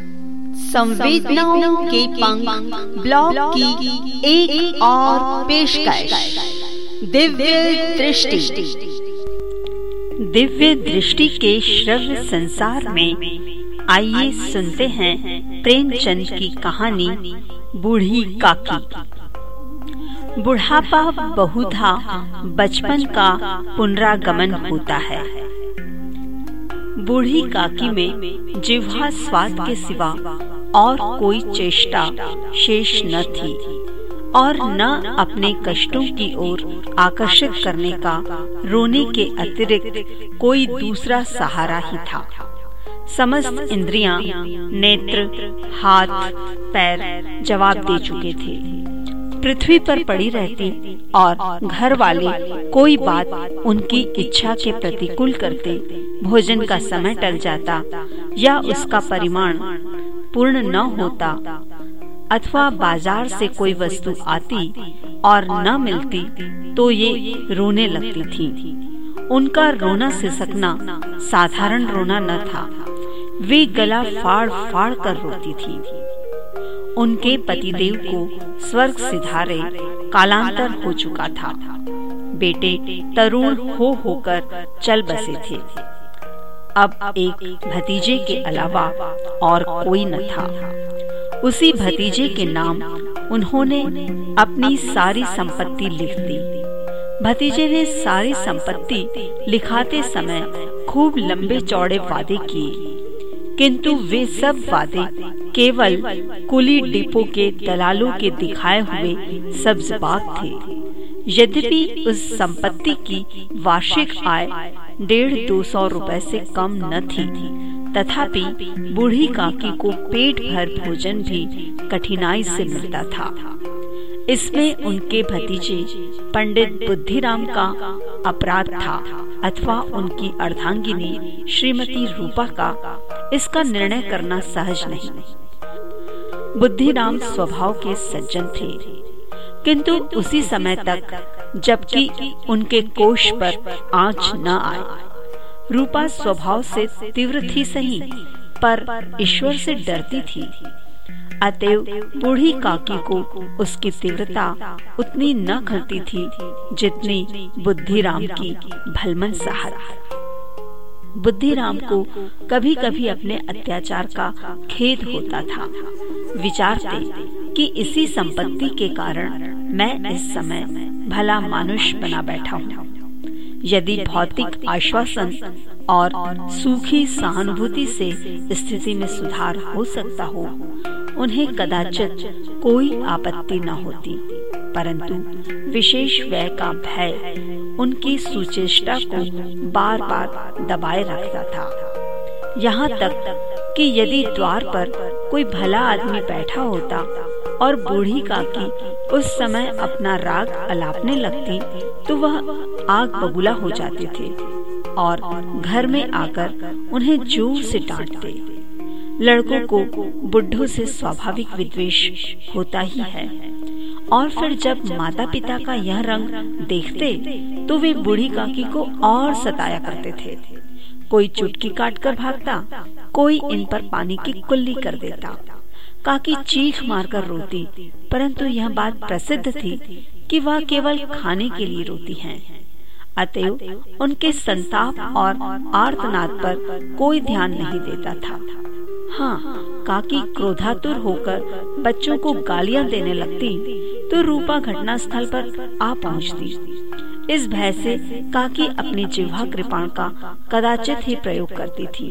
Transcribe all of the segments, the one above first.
संवेदनाओं के पंख ब्लॉग की एक, और पेशकश। दिव्य दृष्टि। दिव्य दृष्टि के श्रव्य संसार में आइए सुनते हैं प्रेमचंद की कहानी बूढ़ी काकी। बुढ़ापा बहुधा बचपन का पुनरागमन होता है। बूढ़ी काकी में जिह्वा स्वाद के सिवा और कोई चेष्टा शेष न थी और न अपने कष्टों की ओर आकर्षित करने का रोने के अतिरिक्त कोई दूसरा सहारा ही था। समस्त इंद्रियाँ, नेत्र हाथ पैर जवाब दे चुके थे। पृथ्वी पर पड़ी रहती और घर वाले कोई बात उनकी इच्छा के प्रतिकूल करते भोजन का समय टल जाता या उसका परिमाण पूर्ण न होता, अथवा बाज़ार से कोई वस्तु आती और न मिलती तो ये रोने लगती थी। उनका रोना सिसकना साधारण रोना न था। वे गला फाड़ फाड़ कर रोती थी। उनके पतिदेव को स्वर्ग सिधारे कालांतर हो चुका था। बेटे तरुण हो होकर चल बसे थे। अब एक भतीजे के अलावा और कोई न था। उसी भतीजे के नाम उन्होंने अपनी सारी संपत्ति लिख दी। भतीजे ने सारी संपत्ति लिखाते समय खूब लंबे चौड़े वादे किए। किंतु वे सब वादे केवल कुली डिपो के दलालों के दिखाए हुए सब्ज बाग थे। यद्यपि उस संपत्ति की वार्षिक आय डेढ़ दो सौ रूपए से कम न थी, तथापि बूढ़ी काकी को पेट भर भोजन भी कठिनाई से मिलता था। इसमें उनके भतीजे पंडित बुद्धिराम का अपराध था अथवा उनकी अर्धांगिनी श्रीमती रूपा का इसका निर्णय करना सहज नहीं। बुद्धिराम स्वभाव के सज्जन थे। किंतु उसी समय तक, जबकि उनके कोष पर आँच न आए। रूपा स्वभाव से तीव्र थी सही, पर ईश्वर से डरती थी। अतएव बूढ़ी काकी को उसकी तीव्रता उतनी न खलती थी जितनी बुद्धिराम की भलमन सहारा बुद्धिराम को कभी कभी अपने अत्याचार का खेद होता था। विचारते कि इसी संपत्ति के कारण मैं इस समय भला मानुष बना बैठा हूँ। यदि भौतिक आश्वासन और सूखी सहानुभूति से स्थिति में सुधार हो सकता हो, उन्हें कदाचित कोई आपत्ति न होती। परंतु विशेष व्यय का भय उनकी सुचेष्टा को बार बार दबाए रखता था। यहाँ तक कि यदि द्वार पर कोई भला आदमी बैठा होता और बूढ़ी काकी उस समय अपना राग अलापने लगती तो वह आग बबूला हो जाते थे और घर में आकर उन्हें ज़ोर से डांटते। लड़कों को बुढ़ों से स्वाभाविक विद्वेष होता ही है। और फिर जब माता पिता का यह रंग देखते तो वे बूढ़ी काकी को और सताया करते थे। कोई चुटकी काट कर भागता, कोई इन पर पानी की कुल्ली कर देता। काकी चीख मारकर रोती, परंतु यह बात प्रसिद्ध थी कि वह केवल खाने के लिए रोती हैं। अतएव उनके संताप और आर्तनाद पर कोई ध्यान नहीं देता था। हाँ काकी क्रोधातुर होकर बच्चों को गालियाँ देने लगती तो रूपा घटना स्थल पर आ पहुँचती। इस भय से काकी अपनी जिह्वा कृपाण का कदाचित ही प्रयोग करती थी।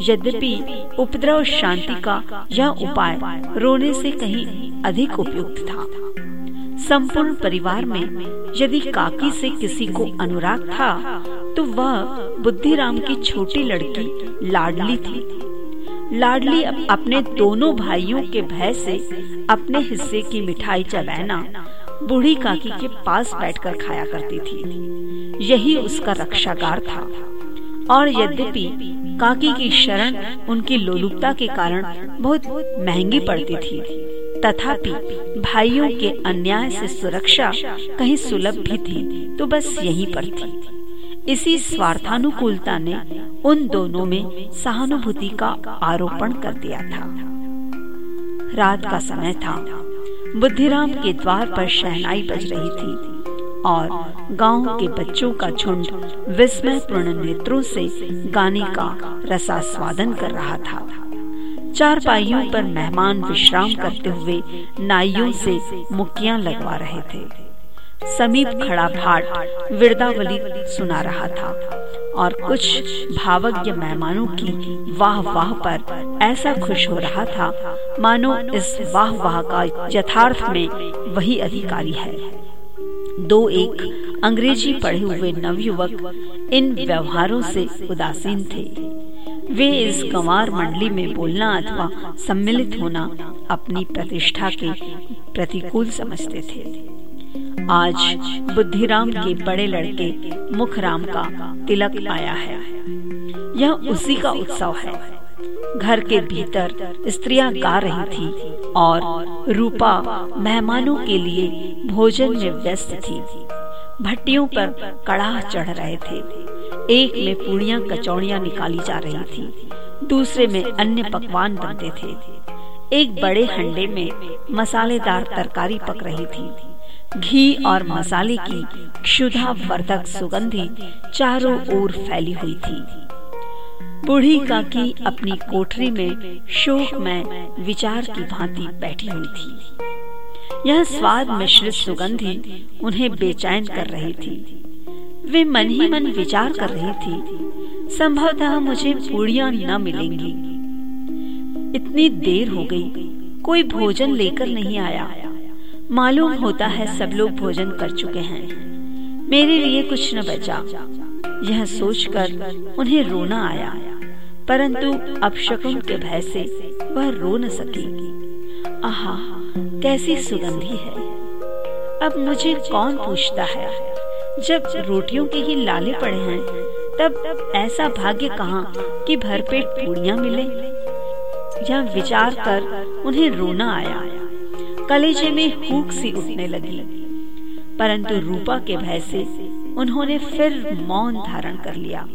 यद्यपि उपद्रव शांति का यह उपाय रोने से कहीं अधिक उपयुक्त था। संपूर्ण परिवार में यदि काकी से किसी को अनुराग था तो वह बुद्धिराम की छोटी लड़की लाडली थी। लाडली अपने दोनों भाइयों के भय से अपने हिस्से की मिठाई चबैना बूढ़ी काकी के पास बैठकर खाया करती थी। यही उसका रक्षागार था। और यद्यपि काकी की शरण उनकी लोलुपता के कारण बहुत महँगी पड़ती थी, तथापि भाइयों के अन्याय से सुरक्षा कहीं सुलभ भी थी तो बस यहीं पर थी। इसी स्वार्थानुकूलता ने उन दोनों में सहानुभूति का आरोपण कर दिया था। रात का समय था। बुद्धिराम के द्वार पर शहनाई बज रही थी और गाँव के बच्चों का झुंड विस्मय पूर्ण नेत्रों से गाने का रसास्वादन कर रहा था। चार पाइयों पर मेहमान विश्राम करते हुए नाइयों से मुक्कियाँ लगवा रहे थे। समीप खड़ा भाट विरदावली सुना रहा था और कुछ भावज्ञ मेहमानों की वाह वाह पर ऐसा खुश हो रहा था, मानो इस वाह वाह का यथार्थ में वही अधिकारी है। दो एक अंग्रेज़ी पढ़े हुए नवयुवक इन व्यवहारों से उदासीन थे। वे इस गंवार मंडली में बोलना अथवा सम्मिलित होना अपनी प्रतिष्ठा के प्रतिकूल समझते थे। आज बुद्धिराम के बड़े लड़के मुखराम का तिलक आया है। यह उसी का उत्सव है। घर के भीतर स्त्रियाँ गा रही थी और रूपा मेहमानों के लिए भोजन में व्यस्त थी। भट्टियों पर कड़ाह चढ़ रहे थे। एक में पूड़ियाँ कचौड़ियाँ निकाली जा रही थी, दूसरे में अन्य पकवान बनते थे। एक बड़े हंडे में मसालेदार तरकारी पक रही थी। घी और मसाले की क्षुधा वर्धक सुगंधी चारों ओर फैली हुई थी। बूढ़ी काकी अपनी कोठरी में शोक में विचार की भांति बैठी हुई थी। यह स्वाद मिश्रित सुगंधी उन्हें बेचैन कर रही थी। वे मन ही मन विचार कर रही थी, संभवतः मुझे पूड़िया न मिलेंगी। इतनी देर हो गई, कोई भोजन लेकर नहीं आया। मालूम होता है सब लोग भोजन कर चुके हैं। मेरे लिए कुछ न बचा। यह सोचकर उन्हें रोना आया। परंतु अब शकुन के भय से वह रो न सकेगी आहा, कैसी सुगंधी है। अब मुझे कौन पूछता है? जब रोटियों के ही लाले पड़े हैं, तब ऐसा भाग्य कहाँ कि भरपेट पूड़ियाँ मिले? यह विचार कर उन्हें रोना आया। कलेजे में हुक सी उठने लगी। परंतु रूपा के भय से उन्होंने फिर मौन धारण कर लिया।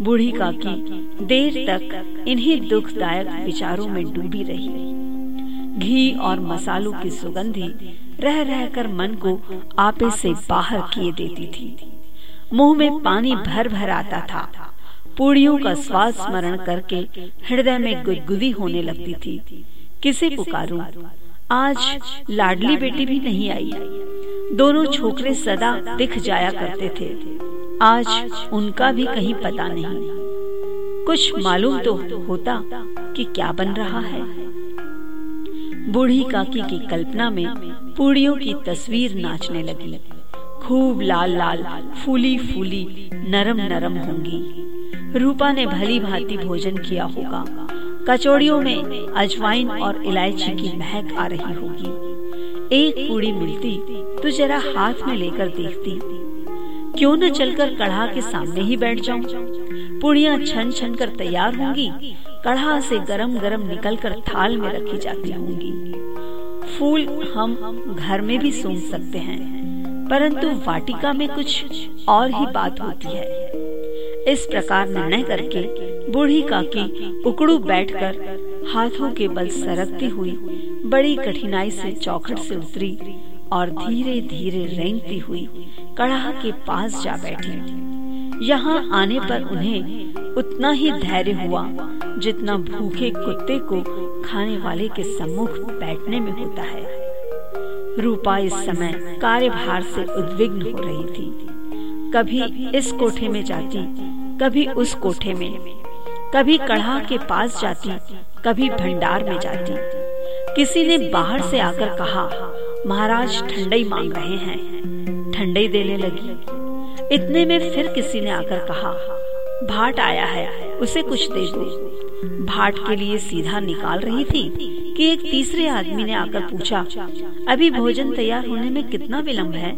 बूढ़ी काकी देर तक इन्हीं दुखदायक विचारों में डूबी रही। घी और मसालों की सुगंधी रह रहकर मन को आपे से बाहर किए देती थी। मुँह में पानी भर भर आता था। पूड़ियों का स्वाद स्मरण करके हृदय में गुदगुदी होने लगती थी। किसे पुकारूं? आज लाडली बेटी भी नहीं आई। दोनों छोकरे सदा दिख जाया करते थे। आज उनका भी कहीं पता नहीं। कुछ मालूम तो होता कि क्या बन रहा है। बूढ़ी काकी की कल्पना में पूड़ियों की तस्वीर नाचने लगी। खूब लाल लाल, फूली फूली, नरम नरम होंगी। रूपा ने भली भांति भोजन किया होगा। कचौड़ियों में अजवाइन और इलायची की महक आ रही होगी। एक पूड़ी मिलती तो जरा हाथ में लेकर देखती। क्यों न चलकर कढ़ा के सामने ही बैठ जाऊँ? पूड़ियाँ छन छन कर तैयार होंगी, कढ़ा से गरम गरम निकल कर थाल में रखी जाती होंगी। फूल हम घर में भी सूंघ सकते हैं, परंतु वाटिका में कुछ और ही बात होती है। इस प्रकार निर्णय करके बूढ़ी काकी उकड़ू बैठकर हाथों के बल सरकती हुई बड़ी कठिनाई से चौखट से उतरी और धीरे धीरे रेंगती हुई कड़ाह के पास जा बैठी। यहाँ आने पर उन्हें उतना ही धैर्य हुआ जितना भूखे कुत्ते को खाने वाले के सम्मुख बैठने में होता है। रूपा इस समय कार्यभार से उद्विग्न हो रही थी। कभी इस कोठे में जाती, कभी उस कोठे में। कभी कढ़ा के पास जाती, कभी भंडार में जाती। किसी ने बाहर से आकर कहा, महाराज, ठंडई मांग रहे हैं। ठंडई देने लगी। इतने में फिर किसी ने आकर कहा, भाट आया है, उसे कुछ दे दो। भाट के लिए सीधा निकाल रही थी कि एक तीसरे आदमी ने आकर पूछा, अभी भोजन तैयार होने में कितना विलंब है?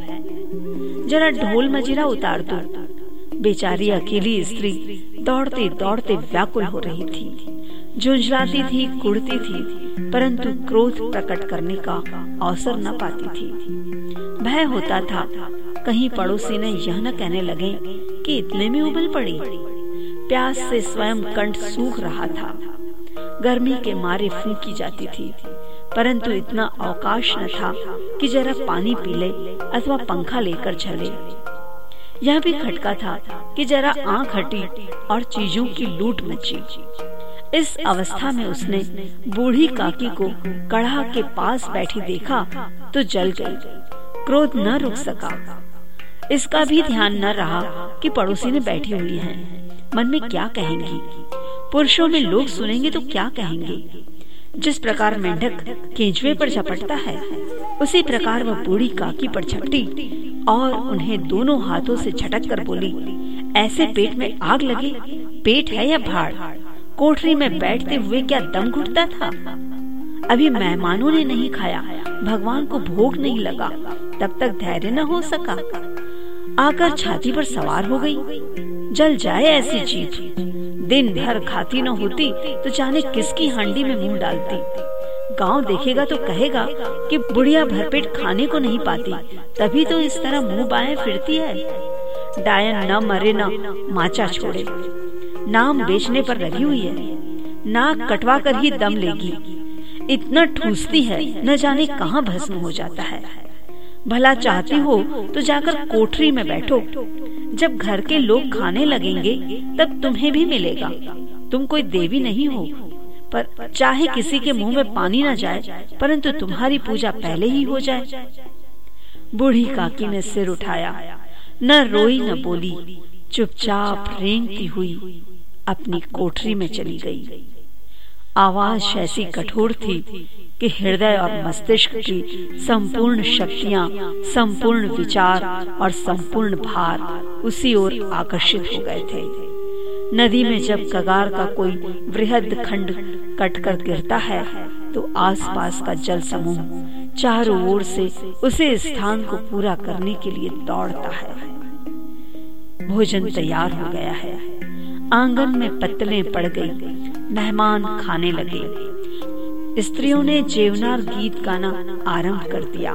जरा ढोल मजीरा उतार दो। बेचारी अकेली स्त्री दौड़ते दौड़ते व्याकुल हो रही थी। झुंझलाती थी कुड़ती थी, परंतु क्रोध प्रकट करने का अवसर न पाती थी। भय होता था। कहीं पड़ोसी ने यह न कहने लगे कि इतने में उबल पड़ी। प्यास से स्वयं कंठ सूख रहा था। गर्मी के मारे फूकी जाती थी। परंतु इतना अवकाश न था कि जरा पानी पी ले अथवा पंखा लेकर चले। यह भी खटका था कि जरा आँख हटी और चीज़ों की लूट मची। इस अवस्था में उसने बूढ़ी काकी को कढ़ा के पास बैठी देखा तो जल गई। क्रोध न रुक सका। इसका भी ध्यान न रहा कि पड़ोसी ने बैठी हुई है। मन में क्या कहेंगी? पुरुषों में लोग सुनेंगे तो क्या कहेंगे? जिस प्रकार मेंढक केंचुए पर झपटता है उसी प्रकार वह बूढ़ी काकी पर झपटी और उन्हें दोनों हाथों से झटक कर बोली, ऐसे पेट में आग लगी? पेट है या भाड़? कोठरी में बैठते हुए क्या दम घुटता था? अभी मेहमानों ने नहीं खाया, भगवान को भोग नहीं लगा, तब तक धैर्य न हो सका। आकर छाती पर सवार हो गई। जल जाए ऐसी चीज़। दिन भर खाती न होती तो जाने किसकी हांडी में मुँह डालती? गाँव देखेगा तो कहेगा कि बुढ़िया भरपेट खाने को नहीं पाती, तभी तो इस तरह मुँह बाएँ फिरती है। डायन न मरे न माचा छोड़े। नाम बेचने पर लगी हुई है। नाक कटवा कर ही दम लेगी। इतना ठूसती है, न जाने कहाँ भस्म हो जाता है। भला चाहती हो तो जाकर कोठरी में बैठो। जब घर के लोग खाने लगेंगे, तब तुम्हें भी मिलेगा। तुम कोई देवी नहीं हो पर चाहे किसी के मुँह में पानी न जाए परंतु तुम्हारी पूजा पहले ही हो जाए। बूढ़ी काकी ने सिर उठाया न रोई न बोली चुपचाप रेंगती हुई अपनी कोठरी में चली गई। आवाज़ ऐसी कठोर थी कि हृदय और मस्तिष्क की संपूर्ण शक्तियाँ, संपूर्ण विचार और संपूर्ण भार उसी ओर आकर्षित हो गए थे। नदी में जब कगार का कोई वृहद खंड कटकर गिरता है तो आसपास का जल समूह चारों ओर से उसे स्थान को पूरा करने के लिए दौड़ता है। भोजन तैयार हो गया है। आँगन में पत्तलें पड़ गई मेहमान खाने लगे। स्त्रियों ने जेवनार गीत गाना आरंभ कर दिया।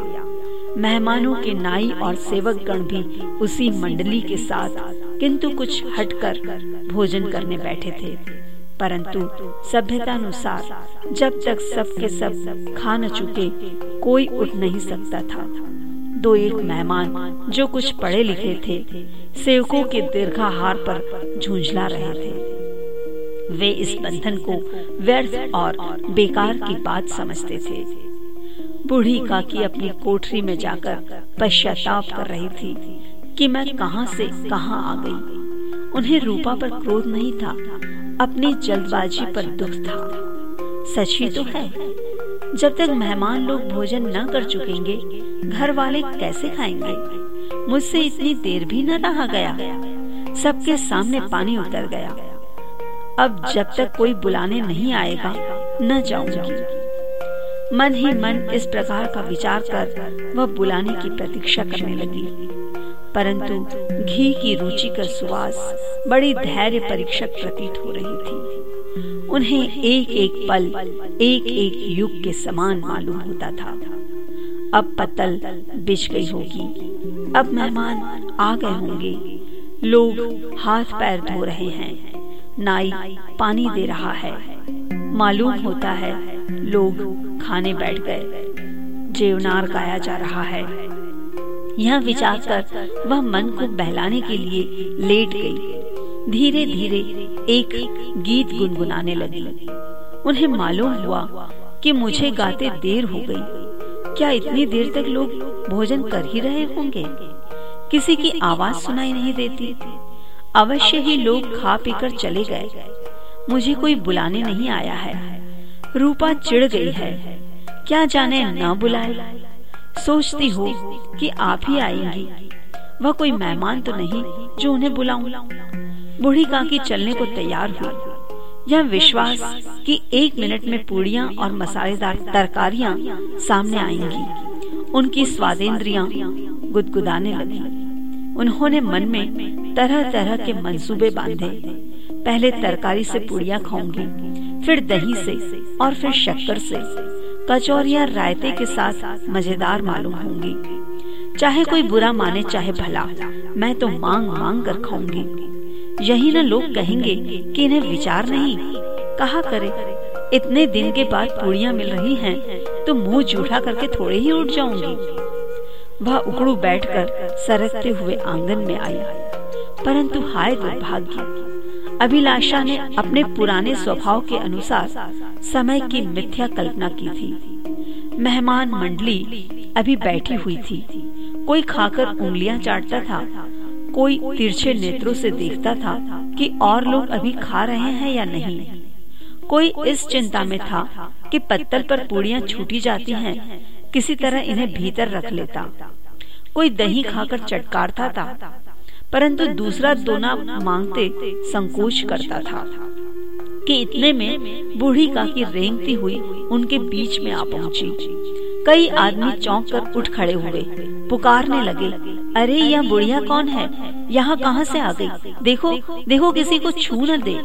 मेहमानों के नाई और सेवक गण भी उसी मंडली के साथ किंतु कुछ हटकर भोजन करने बैठे थे। परंतु सभ्यता अनुसार जब तक सब के सब खा न चुके, कोई उठ नहीं सकता था। दो एक मेहमान जो कुछ पढ़े लिखे थे, सेवकों के दीर्घाहार पर झुंझला रहे थे। वे इस बंधन को व्यर्थ और बेकार की बात समझते थे। बूढ़ी काकी अपनी कोठरी में जाकर पश्चाताप कर रही थी। कि मैं कहाँ से कहाँ आ गई। उन्हें रूपा पर क्रोध नहीं था, अपनी जल्दबाजी पर दुख था। सच ही तो है, जब तक मेहमान लोग भोजन न कर चुकेंगे घर वाले कैसे खाएँगे? मुझसे इतनी देर भी न रहा गया। सबके सामने पानी उतर गया। अब जब तक कोई बुलाने नहीं आएगा, न जाऊँगी। मन ही मन इस प्रकार का विचार कर, वह बुलाने की प्रतीक्षा करने लगी। परंतु घी की रुचि कर सुवास बड़ी धैर्य परीक्षक प्रतीत हो रही थी। उन्हें एक एक पल एक एक युग के समान मालूम होता था। अब पतल बिछ गई होगी। अब मेहमान आ गए होंगे। लोग हाथ पैर धो रहे हैं। नाई पानी दे रहा है। मालूम होता है लोग खाने बैठ गए। जेवनार गाया जा रहा है। यह विचार कर वह मन को बहलाने के लिए लेट गई। धीरे धीरे एक गीत गुनगुनाने लगी। उन्हें मालूम हुआ कि मुझे गाते देर हो गई। क्या इतनी देर तक लोग भोजन कर ही रहे होंगे? किसी की आवाज़ सुनाई नहीं देती। अवश्य ही लोग खा पीकर चले गए। मुझे कोई बुलाने नहीं आया है। रूपा चिढ़ गई है। क्या जाने न बुलाए। सोचती हो कि आप ही आएँगी। वह कोई मेहमान तो नहीं जो उन्हें बुलाऊं। बूढ़ी काकी चलने को तैयार हुई। यह विश्वास कि एक मिनट में पूड़ियाँ और मसालेदार तरकारियाँ सामने आएँगी। उनकी स्वादेंद्रियाँ गुदगुदाने लगी। उन्होंने मन में तरह तरह के मंसूबे बांधे। पहले तरकारी से पुड़िया खाऊँगी, फिर दही से और फिर शक्कर से। कचौरिया रायते के साथ मज़ेदार मालूम होंगी। चाहे कोई बुरा माने, चाहे भला, मैं तो मांग मांग कर खाऊँगी। यही न लोग कहेंगे कि इन्हें विचार नहीं। कहा करे, इतने दिन के बाद पूड़ियाँ मिल रही हैं तो मुँह जूठा करके थोड़े ही उठ जाऊँगी। वह उकड़ू बैठकर सरकते हुए आँगन में आई। परंतु हाय दुर्भाग्य अभिलाषा ने अपने पुराने स्वभाव के अनुसार समय की मिथ्या कल्पना की थी। मेहमान मंडली अभी बैठी हुई थी। कोई खाकर उंगलियाँ चाटता था, कोई तिरछे नेत्रों से देखता था कि और लोग अभी खा रहे हैं या नहीं। कोई इस चिंता में था कि पत्तल पर पूड़ियाँ छूटी जाती हैं, किसी तरह इन्हें भीतर रख लेता। कोई दही खाकर चटकारता था परंतु दूसरा दोना मांगते संकोच करता था कि इतने में बूढ़ी काकी रेंगती हुई उनके बीच में आ पहुँची। कई आदमी चौंक कर उठ खड़े हुए पुकारने लगे अरे यह बुढ़िया कौन है? यहाँ कहाँ से आ गई? देखो देखो किसी को छू न दे।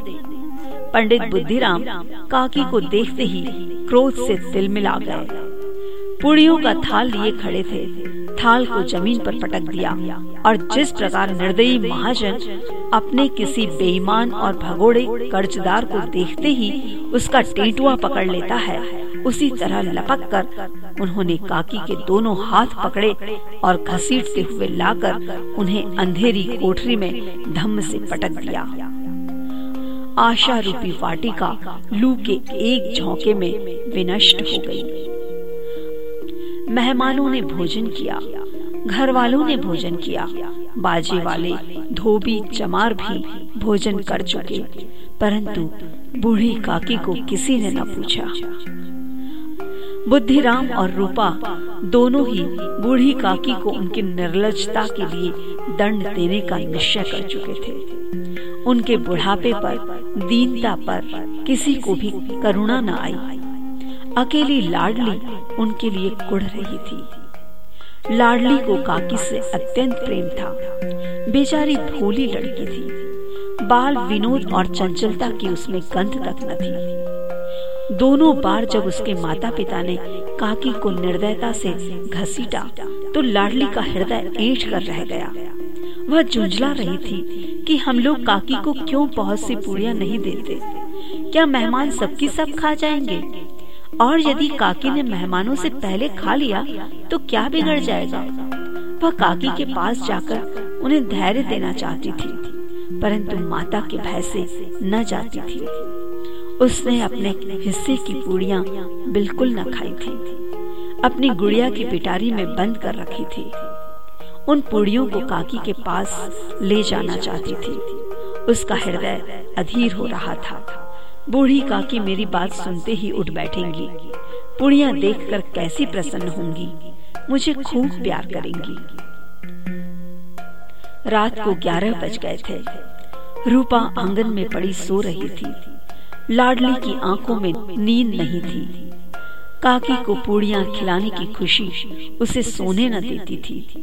पंडित बुद्धिराम काकी को देखते ही क्रोध से दिल मिला गए। पुड़ियों का थाल लिए खड़े थे। थाल को ज़मीन पर पटक दिया और जिस प्रकार निर्दयी महाजन अपने किसी बेईमान और भगोड़े कर्जदार को देखते ही उसका टेटुआ पकड़ लेता है, उसी तरह लपक कर उन्होंने काकी के दोनों हाथ पकड़े और घसीटते हुए लाकर उन्हें अंधेरी कोठरी में धम्म से पटक दिया। आशा रूपी वाटिका लू के एक झोंके में विनष्ट हो गई। मेहमानों ने भोजन किया घर वालों ने भोजन किया, बाजे वाले, धोबी, चमार भी भोजन कर चुके, परंतु बूढ़ी काकी को किसी ने न पूछा। बुद्धिराम और रूपा दोनों ही बूढ़ी काकी को उनकी निर्लजता के लिए दंड देने का निश्चय कर चुके थे। उनके बुढ़ापे पर, दीनता पर किसी को भी करुणा न आई। अकेली लाडली उनके लिए कुड़ रही थी। लाडली को काकी से अत्यंत प्रेम था। बेचारी भोली लड़की थी। बाल विनोद और चंचलता की उसमें गंध तक न थी। दोनों बार जब उसके माता पिता ने काकी को निर्दयता से घसीटा तो लाडली का हृदय ऐठ कर रह गया। वह झुंझला रही थी कि हम लोग काकी को क्यों बहुत सी पूड़ियाँ नहीं देते? क्या मेहमान सबकी सब खा जाएँगे? और यदि काकी ने मेहमानों से पहले खा लिया तो क्या बिगड़ जाएगा? वह काकी के पास जाकर उन्हें धैर्य देना चाहती थी, परंतु माता के भय से न जाती थी। उसने अपने हिस्से की पूड़ियाँ बिल्कुल न खाई थी। अपनी गुड़िया की पिटारी में बंद कर रखी थी। उन पूड़ियों को काकी के पास ले जाना चाहती थी। उसका हृदय अधीर हो रहा था। बूढ़ी काकी मेरी बात सुनते ही उठ बैठेंगी। पुड़िया देखकर कैसी प्रसन्न होंगी। मुझे खूब प्यार करेंगी। रात को ग्यारह बज गए थे। रूपा आँगन में पड़ी सो रही थी। लाडली की आँखों में नींद नहीं थी। काकी को पूड़ियाँ खिलाने की खुशी उसे सोने न देती थी।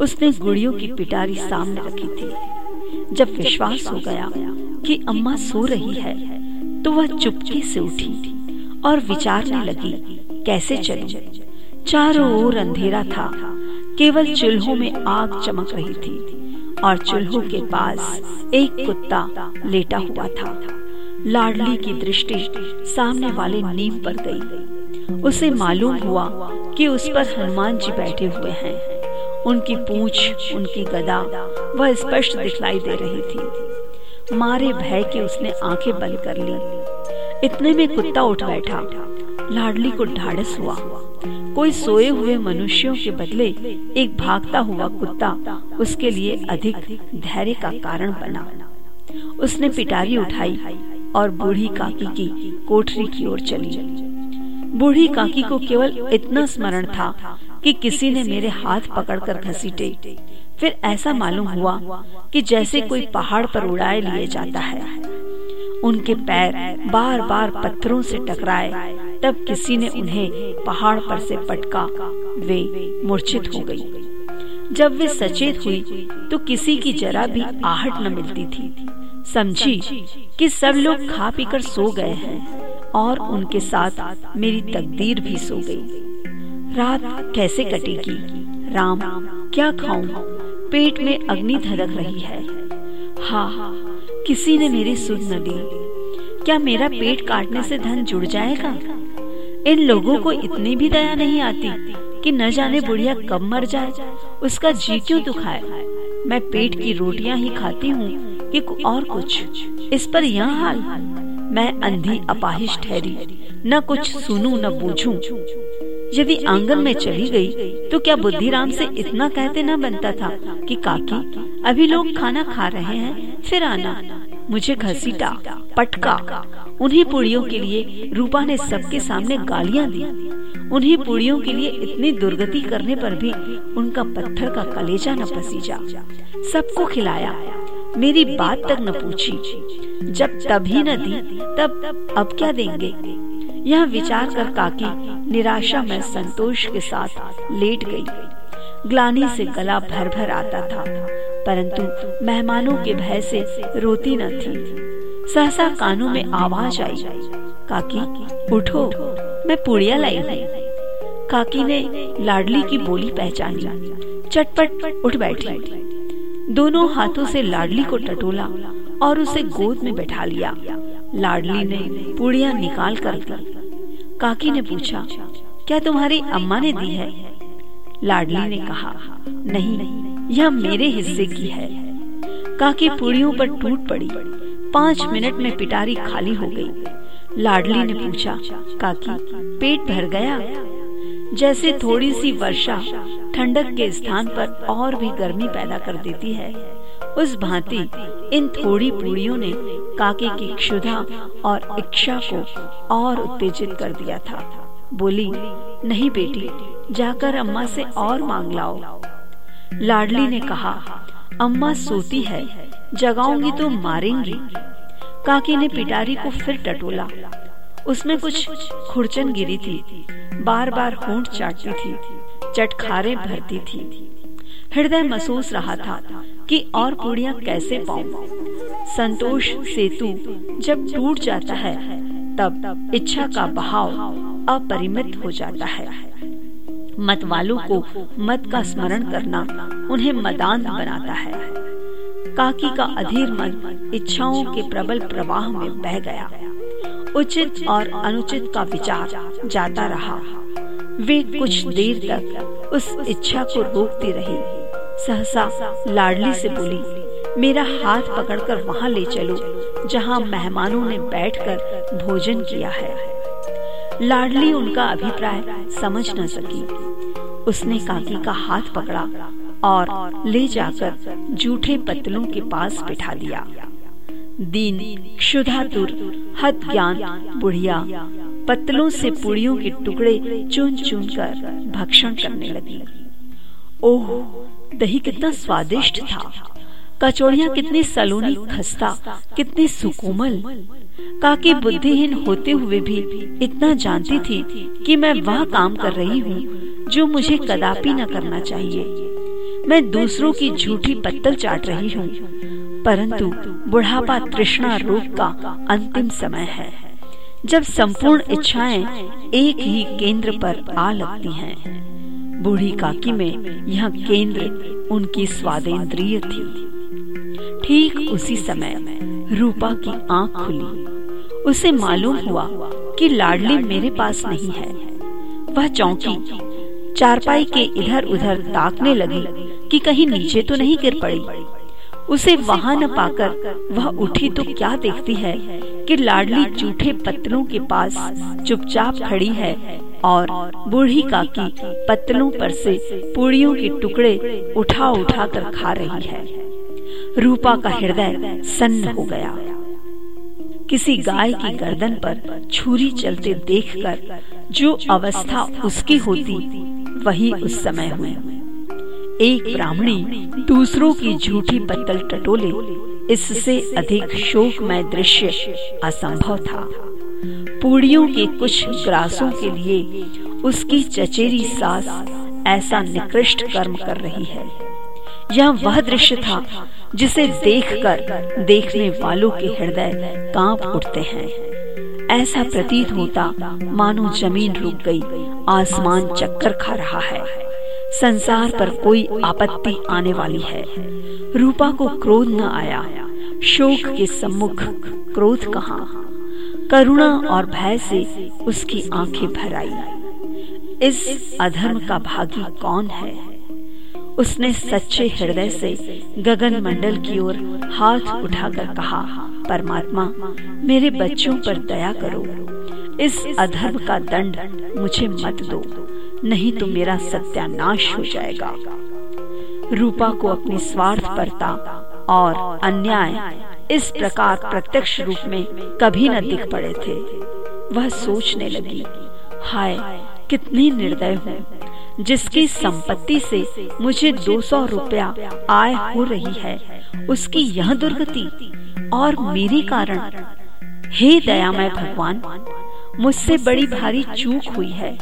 उसने गुड़ियों की पिटारी सामने रखी थी। जब विश्वास हो गया कि अम्मा सो रही है तो वह चुपके से उठी और विचारने लगी, कैसे चलूँ? चारों ओर अंधेरा था। केवल चूल्हों में आग चमक रही थी और चूल्हों के पास एक कुत्ता लेटा हुआ था। लाडली की दृष्टि सामने वाले नीम पर गई। उसे मालूम हुआ कि उस पर हनुमान जी बैठे हुए हैं। उनकी पूंछ, उनकी गदा वह स्पष्ट दिखलाई दे रही थी। मारे भय के उसने आँखें बंद कर ली। इतने में कुत्ता उठ बैठा। लाडली को ढाड़स हुआ। कोई सोए हुए मनुष्यों के बदले एक भागता हुआ कुत्ता उसके लिए अधिक धैर्य का कारण बना। उसने पिटारी उठाई और बूढ़ी काकी की कोठरी की ओर चली। बूढ़ी काकी को केवल इतना स्मरण था कि किसी ने मेरे हाथ पकड़कर घसीटे। फिर ऐसा मालूम हुआ कि जैसे कोई पहाड़ पर उड़ाए लिए जाता है। उनके पैर बार बार पत्थरों से टकराए। तब किसी ने उन्हें पहाड़ पर से पटका। वे मूर्छित हो गई। जब वे सचेत हुई तो किसी की जरा भी आहट न मिलती थी। समझी कि सब लोग खा पीकर सो गए हैं और उनके साथ मेरी तकदीर भी सो गई। रात कैसे कटेगी? राम, क्या खाऊं? पेट में अग्नि धड़क रही है। हा किसी ने मेरी सुध न दी। क्या मेरा पेट काटने से धन जुड़ जाएगा? इन लोगों को इतनी भी दया नहीं आती कि न जाने बुढ़िया कब मर जाए। उसका जी क्यों दुखाए? मैं पेट की रोटियाँ ही खाती हूँ कि और कुछ। इस पर यह हाल। मैं अंधी अपाहिश ठहरी। न कुछ सुनूं, न बूझू। यदि आँगन में चली गई तो क्या बुद्धिराम से इतना कहते न बनता था कि काकी, अभी लोग खाना खा रहे हैं, फिर आना। मुझे घसीटा, पटका। उन्हीं पुड़ियों के लिए रूपा ने सबके सामने गालियाँ दी। उन्हीं पुड़ियों के लिए इतनी दुर्गति करने पर भी उनका पत्थर का कलेजा न पसीजा। सबको खिलाया, मेरी बात तक न पूछी। जब तभी न दी, तब अब क्या देंगे? यह विचार कर काकी निराशा में संतोष के साथ लेट गई। ग्लानी से गला भर भर आता था। परंतु मेहमानों के भय से रोती न थी। सहसा कानों में आवाज़ आई, काकी, उठो, मैं पुड़िया लाई हूँ। काकी ने लाडली की बोली पहचानी। चटपट उठ बैठी। दोनों हाथों से लाडली को टटोला और उसे गोद में बैठा लिया। लाडली ने पुड़िया निकाल कर काकी ने पूछा, क्या तुम्हारी अम्मा ने दी है? लाडली ने कहा, नहीं, यह मेरे हिस्से की है। काकी पुड़ियों पर टूट पड़ी। पाँच मिनट में पिटारी खाली हो गई। लाडली ने पूछा, काकी, पेट भर गया? जैसे थोड़ी सी वर्षा ठंडक के स्थान पर और भी गर्मी पैदा कर देती है, उस भांति इन थोड़ी पूड़ियों ने काके की क्षुधा और इच्छा को और उत्तेजित कर दिया था। बोली, नहीं बेटी, जाकर अम्मा से और मांग लाओ। लाडली ने कहा, अम्मा सोती है, जगाऊँगी तो मारेंगी। काकी ने पिटारी को फिर टटोला। उसमें कुछ खुरचन गिरी थी बार बार होंठ चाटती थी, चटखारे भरती थी। हृदय महसूस रहा था कि और पूड़ियाँ कैसे पाऊँ। संतोष सेतु जब टूट जाता है, तब इच्छा का बहाव अपरिमित हो जाता है। मत वालों को मत का स्मरण करना उन्हें मदान बनाता है। काकी का अधीर मन इच्छाओं के प्रबल प्रवाह में बह गया। उचित और अनुचित का विचार जाता रहा। वे कुछ देर तक उस इच्छा को रोकती रही। सहसा लाडली से बोली, मेरा हाथ पकड़कर वहाँ ले चलो, जहाँ मेहमानों ने बैठकर भोजन किया है। लाडली उनका अभिप्राय समझ न सकी। उसने काकी का हाथ पकड़ा और ले जाकर जूठे पतलों के पास बिठा दिया। दीन, क्षुधातुर हत ज्ञान बुढ़िया, पत्तलों से पुड़ियों के टुकड़े चुन चुन कर भक्षण करने लगी। ओह, दही कितना स्वादिष्ट था। कचौड़िया कितनी सलोनी खस्ता, कितनी सुकोमल। काकी बुद्धिहीन होते हुए भी इतना जानती थी कि मैं वह काम कर रही हूँ जो मुझे कदापि न करना चाहिए मैं दूसरों की झूठी पत्तल चाट रही हूँ, परंतु बुढ़ापा तृष्णा रोग का अंतिम समय है, जब संपूर्ण इच्छाएँ एक ही केंद्र पर आ लगती हैं। बूढ़ी काकी में यह केंद्र उनकी स्वादेंद्रिय थी ठीक उसी समय रूपा की आँख खुली। उसे मालूम हुआ कि लाडली मेरे पास नहीं है। वह चौंकी, चारपाई के इधर उधर ताकने लगी कि कहीं नीचे तो नहीं गिर पड़ी। उसे वहाँ न पाकर वह उठी तो क्या देखती है कि लाडली जूठे पत्तलों के पास चुपचाप खड़ी है और बूढ़ी काकी पत्तलों पर से पूड़ियों के टुकड़े उठा उठा कर खा रही है। रूपा का हृदय सन्न हो गया। किसी गाय की गर्दन पर छुरी चलते देखकर जो अवस्था उसकी होती, वही उस समय हुई। एक ब्राह्मणी दूसरों की झूठी पत्तल टटोले, इससे अधिक शोकमय दृश्य असंभव था। पूड़ियों के कुछ ग्रासों के लिए उसकी चचेरी सास ऐसा निकृष्ट कर्म कर रही है। यह वह दृश्य था जिसे देखकर देखने वालों के हृदय काँप उठते हैं। ऐसा प्रतीत होता मानो ज़मीन रुक गई, आसमान चक्कर खा रहा है। संसार पर कोई आपत्ति आने वाली है। रूपा को क्रोध न आया। शोक के सम्मुख क्रोध कहा? करुणा और भय से उसकी आँखें भर आई। इस अधर्म का भागी कौन है? उसने सच्चे हृदय से गगन मंडल की ओर हाथ उठाकर कहा, परमात्मा, मेरे बच्चों पर दया करो। इस अधर्म का दंड मुझे मत दो, नहीं तो मेरा सत्यानाश हो जाएगा। रूपा को अपनी स्वार्थ परता और अन्याय इस प्रकार प्रत्यक्ष रूप में कभी न दिख पड़े थे। वह सोचने लगी, हाय, कितनी निर्दय हूँ। जिसकी संपत्ति से मुझे 200 रुपया आय हो रही है, उसकी यह दुर्गति और मेरे कारण। हे दयामय भगवान, मुझसे बड़ी भारी चूक हुई है।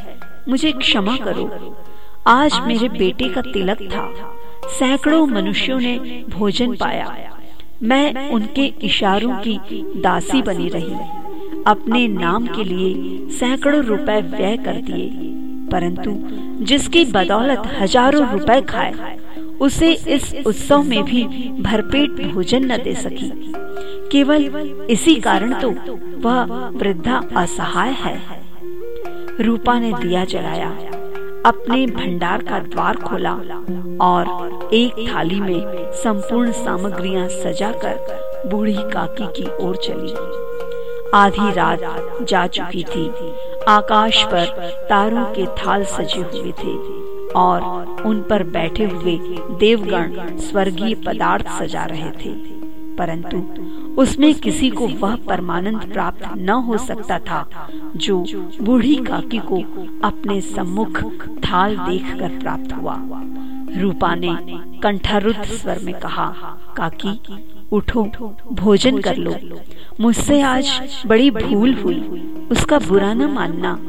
मुझे क्षमा करो। आज मेरे बेटे का तिलक था। सैकड़ों मनुष्यों ने भोजन पाया। मैं उनके इशारों की दासी बनी रही। अपने नाम के लिए सैकड़ों रुपए व्यय कर दिए। परंतु जिसकी बदौलत हज़ारों रुपए खाए, उसे इस उत्सव में भी भरपेट भोजन न दे सकी। केवल इसी कारण तो वह वृद्धा असहाय है। रूपा ने दिया जलाया, अपने भंडार का द्वार खोला और एक थाली में संपूर्ण सामग्रियाँ सजाकर बूढ़ी काकी की ओर चली। आधी रात जा चुकी थी आकाश पर तारों के थाल सजे हुए थे और उन पर बैठे हुए देवगण स्वर्गीय पदार्थ सजा रहे थे। परंतु उसमें किसी को वह परमानंद प्राप्त न हो सकता था जो बूढ़ी काकी को अपने सम्मुख थाल देखकर प्राप्त हुआ। रूपा ने कंठारुद्ध स्वर में कहा, काकी, उठो, भोजन कर लो। मुझसे आज बड़ी भूल हुई। उसका बुरा न मानना।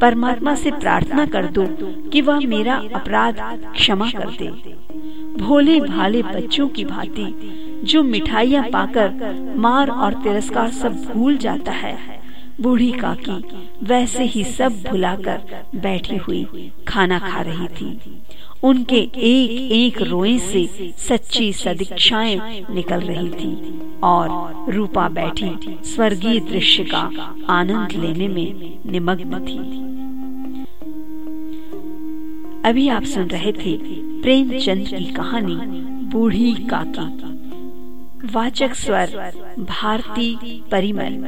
परमात्मा से प्रार्थना कर दो कि वह मेरा अपराध क्षमा कर दे। भोले भाले बच्चों की भांति, जो मिठाइयाँ पाकर मार और तिरस्कार सब भूल जाता है बूढ़ी काकी वैसे ही सब भुलाकर बैठी हुई खाना खा रही थी। उनके एक एक रोए से सच्ची सदीक्षाएँ निकल रही थी और रूपा बैठी स्वर्गीय दृश्य का आनंद लेने में निमग्न थी। अभी आप सुन रहे थे प्रेमचंद की कहानी बूढ़ी काकी। वाचक स्वर भारती परिमल।